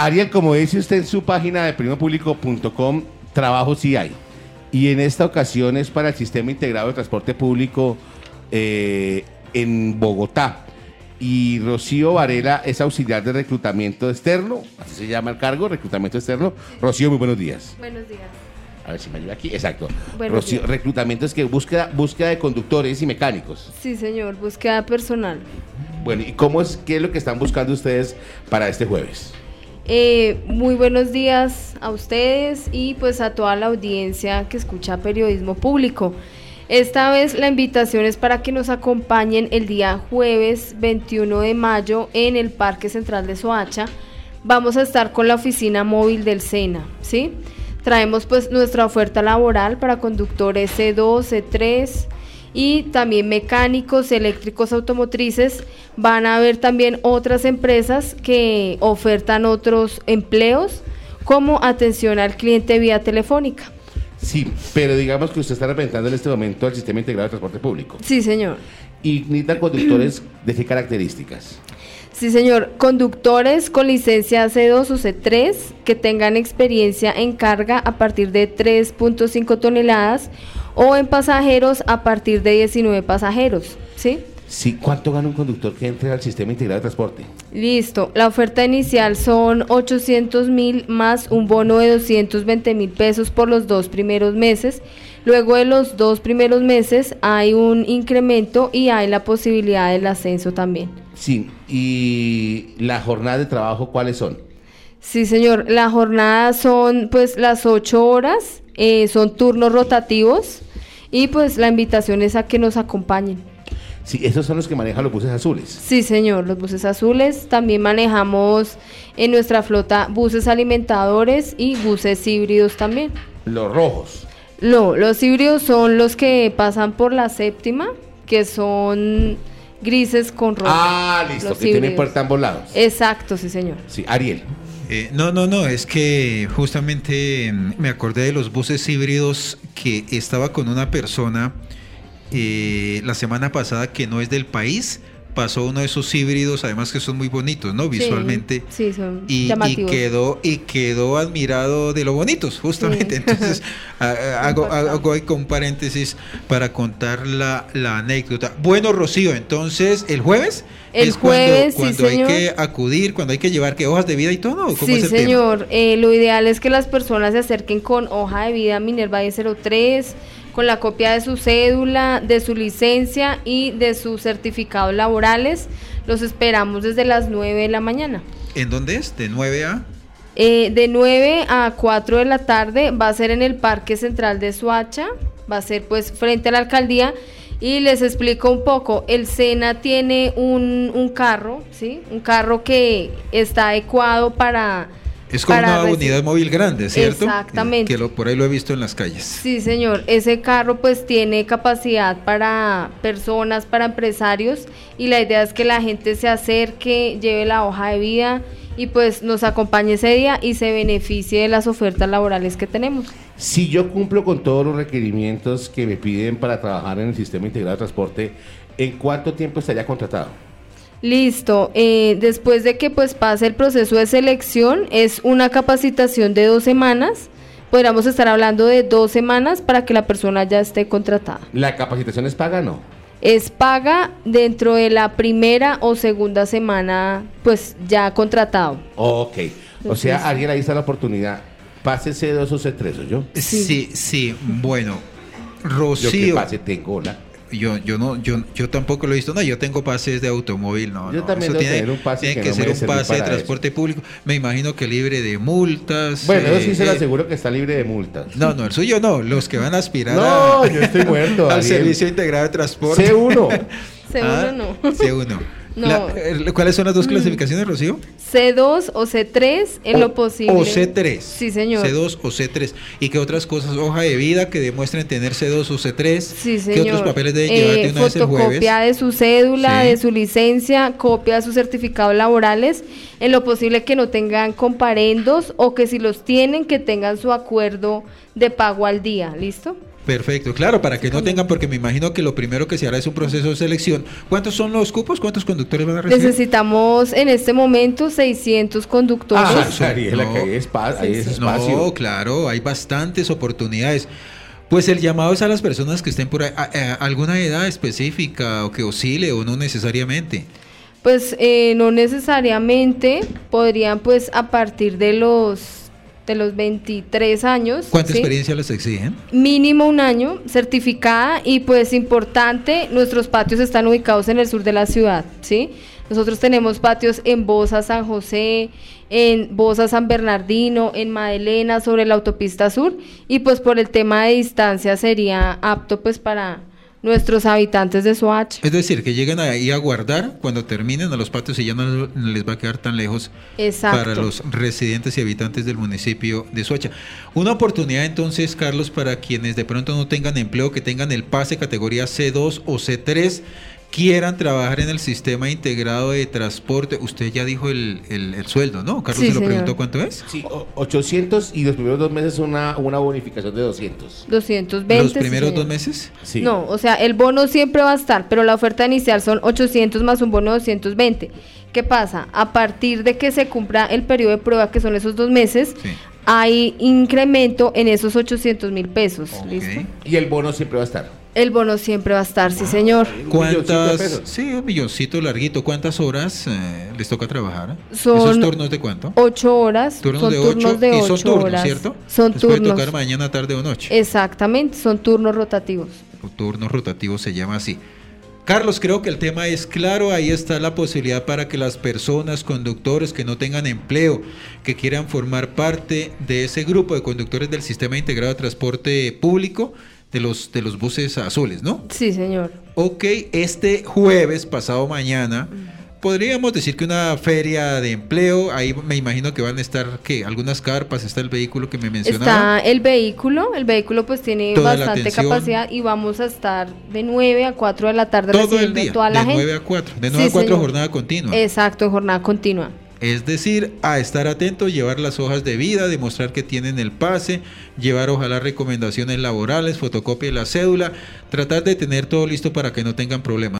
Ariel, como dice usted en su página de primopublico.com, trabajo sí hay. Y en esta ocasión es para el Sistema Integrado de Transporte Público eh, en Bogotá. Y Rocío Varela es auxiliar de reclutamiento externo, así se llama el cargo, reclutamiento externo. Rocío, muy buenos días. Buenos días. A ver si me ayuda aquí. Exacto. Rocío, reclutamiento es que búsqueda, búsqueda de conductores y mecánicos. Sí, señor, búsqueda personal. Bueno, ¿y cómo es, qué es lo que están buscando ustedes para este jueves? Eh, muy buenos días a ustedes y pues a toda la audiencia que escucha periodismo público. Esta vez la invitación es para que nos acompañen el día jueves 21 de mayo en el Parque Central de Soacha. Vamos a estar con la oficina móvil del SENA, ¿sí? Traemos pues nuestra oferta laboral para conductores C2, C3 y también mecánicos, eléctricos automotrices. Van a haber también otras empresas que ofertan otros empleos como atención al cliente vía telefónica. Sí, pero digamos que usted está representando en este momento al Sistema Integrado de Transporte Público. Sí, señor. ¿Y necesitan conductores de qué características? Sí, señor. Conductores con licencia C2 o C3 que tengan experiencia en carga a partir de 3.5 toneladas o en pasajeros a partir de 19 pasajeros. ¿Sí? Sí, ¿cuánto gana un conductor que entre al Sistema Integrado de Transporte? Listo. La oferta inicial son 800 mil más un bono de 220 mil pesos por los dos primeros meses. Luego de los dos primeros meses hay un incremento y hay la posibilidad del ascenso también. Sí, ¿y la jornada de trabajo cuáles son? Sí, señor. La jornada son pues las ocho horas, eh, son turnos rotativos y pues la invitación es a que nos acompañen. Sí, esos son los que manejan los buses azules. Sí, señor, los buses azules. También manejamos en nuestra flota buses alimentadores y buses híbridos también. Los rojos. No, los híbridos son los que pasan por la séptima, que son grises con rojo. Ah, listo, Los que tienen puerta ambos lados. Exacto, sí, señor. Sí, Ariel. Eh, no, no, no, es que justamente mm, me acordé de los buses híbridos que estaba con una persona eh, la semana pasada que no es del país, pasó uno de esos híbridos, además que son muy bonitos, ¿no? Visualmente. Sí, sí, son Y, quedó y quedó admirado de lo bonitos, justamente. Sí. Entonces, hago, hago ahí con paréntesis para contar la, la anécdota. Bueno, Rocío, entonces, ¿el jueves? El es cuando- jueves, sí, cuando, hay señor. que acudir, cuando hay que llevar ¿qué, hojas de vida y todo. ¿o ¿Cómo Sí, es el tema? señor. Eh, lo ideal es que las personas se acerquen con hoja de vida Minerva 1003, con la copia de su cédula, de su licencia y de sus certificados laborales. Los esperamos desde las 9 de la mañana. ¿En dónde es? ¿De 9 a? Eh, de 9 a 4 de la tarde va a ser en el Parque Central de Suacha, va a ser pues frente a la alcaldía y les explico un poco, el SENA tiene un, un carro, ¿sí? Un carro que está adecuado para... Es como una unidad móvil grande, ¿cierto? Exactamente. Que lo, por ahí lo he visto en las calles. Sí, señor. Ese carro pues tiene capacidad para personas, para empresarios y la idea es que la gente se acerque, lleve la hoja de vida y pues nos acompañe ese día y se beneficie de las ofertas laborales que tenemos. Si yo cumplo con todos los requerimientos que me piden para trabajar en el Sistema Integrado de Transporte, ¿en cuánto tiempo estaría contratado? Listo. eh, después de que pues pase el proceso de selección, es una capacitación de dos semanas. Podríamos estar hablando de dos semanas para que la persona ya esté contratada. ¿La capacitación es paga no? es paga dentro de la primera o segunda semana, pues ya contratado. Ok. O Entonces- sea, Ariel, ahí está la oportunidad. Pase C2 o C3, ¿o yo? Sí, sí, bueno. Yo que Rocío. pase tengo la... Yo, yo no, yo, yo tampoco lo he visto. No, yo tengo pases de automóvil, no. Yo no, también eso tiene, tener un pase tiene que que, no me ser un pase de transporte público. Me imagino que libre de multas. Bueno, eso eh, sí se lo eh, aseguro que está libre de multas. No, no, el suyo no. Los que van a aspirar No, a- yo estoy muerto, al Ariel. servicio integrado de transporte. C1. C1 Ah, no. C1. No. La- ¿Cuáles son las dos clasificaciones, Rocío? C2 o C3 en O- lo posible. O C3. Sí, señor. C2 o C3. ¿Y qué otras cosas? Hoja de vida que demuestren tener C2 o C3. Sí, señor. ¿Qué otros papeles deben Eh, llevar de una vez el jueves? Fotocopia de su cédula, Sí. de su licencia, copia de sus certificados laborales, en lo posible que no tengan comparendos o que si los tienen, que tengan su acuerdo de pago al día, ¿listo? Perfecto, claro, para que no tengan, porque me imagino que lo primero que se hará es un proceso de selección. ¿Cuántos son los cupos? ¿Cuántos conductores van a recibir? Necesitamos en este momento 600 conductores. Ah, Sí, Ariela, no. que hay espa- hay ese espacio. No, claro, hay bastantes oportunidades. Pues el llamado es a las personas que estén por ahí, a- a- alguna edad específica o que oscile o no necesariamente. Pues eh, no necesariamente podrían pues a partir de los de los 23 años. ¿Cuánta ¿sí? experiencia les exigen? Mínimo un año, certificada y pues importante, nuestros patios están ubicados en el sur de la ciudad, ¿sí? Nosotros tenemos patios en Bosa, San José, en Bosa, San Bernardino, en Madelena, sobre la autopista sur y pues por el tema de distancia sería apto pues para nuestros habitantes de Soacha. Es decir, que lleguen ahí a guardar cuando terminen a los patios y ya no les va a quedar tan lejos Exacto. para los residentes y habitantes del municipio de Soacha. Una oportunidad entonces, Carlos, para quienes de pronto no tengan empleo, que tengan el pase categoría C2 o C3, quieran trabajar en el sistema integrado de transporte. Usted ya dijo el, el- el sueldo, ¿no? Carlos Sí, se lo señor. preguntó cuánto es. Sí, o- 800 y los primeros dos meses una, una bonificación de 200. 220. Los primeros dos meses. Sí. No, o sea, el bono siempre va a estar, pero la oferta inicial son 800 más un bono de 220. ¿Qué pasa? A partir de que se cumpla el periodo de prueba, que son esos dos meses, Sí. hay incremento en esos 800 mil pesos. Ok. ¿Listo? Y el bono siempre va a estar. El bono siempre va a estar, sí, señor. De ¿Cuántas? Sí, un milloncito larguito. ¿Cuántas horas eh, les toca trabajar? Son ¿Esos turnos de cuánto? Ocho horas. Turnos son de turnos ocho de y son ocho turnos, horas. ¿cierto? Son Les puede turnos. tocar mañana, tarde o noche. Exactamente, son turnos rotativos. Turnos rotativos se llama así. Carlos, creo que el tema es claro. Ahí está la posibilidad para que las personas, conductores que no tengan empleo, que quieran formar parte de ese grupo de conductores del Sistema Integrado de Transporte Público, de los, de los buses azules, ¿no? Sí, señor. Ok, este jueves, pasado mañana, podríamos decir que una feria de empleo, ahí me imagino que van a estar, ¿qué? Algunas carpas, está el vehículo que me mencionaba. Está el vehículo, el vehículo pues tiene Toda bastante capacidad y vamos a estar de 9 a 4 de la tarde Todo el día, toda la de gente. 9 a 4, de Sí, 9 a 4 señor. jornada continua. Exacto, jornada continua. Es decir, a estar atento, llevar las hojas de vida, demostrar que tienen el pase, llevar ojalá recomendaciones laborales, fotocopia de la cédula, tratar de tener todo listo para que no tengan problemas.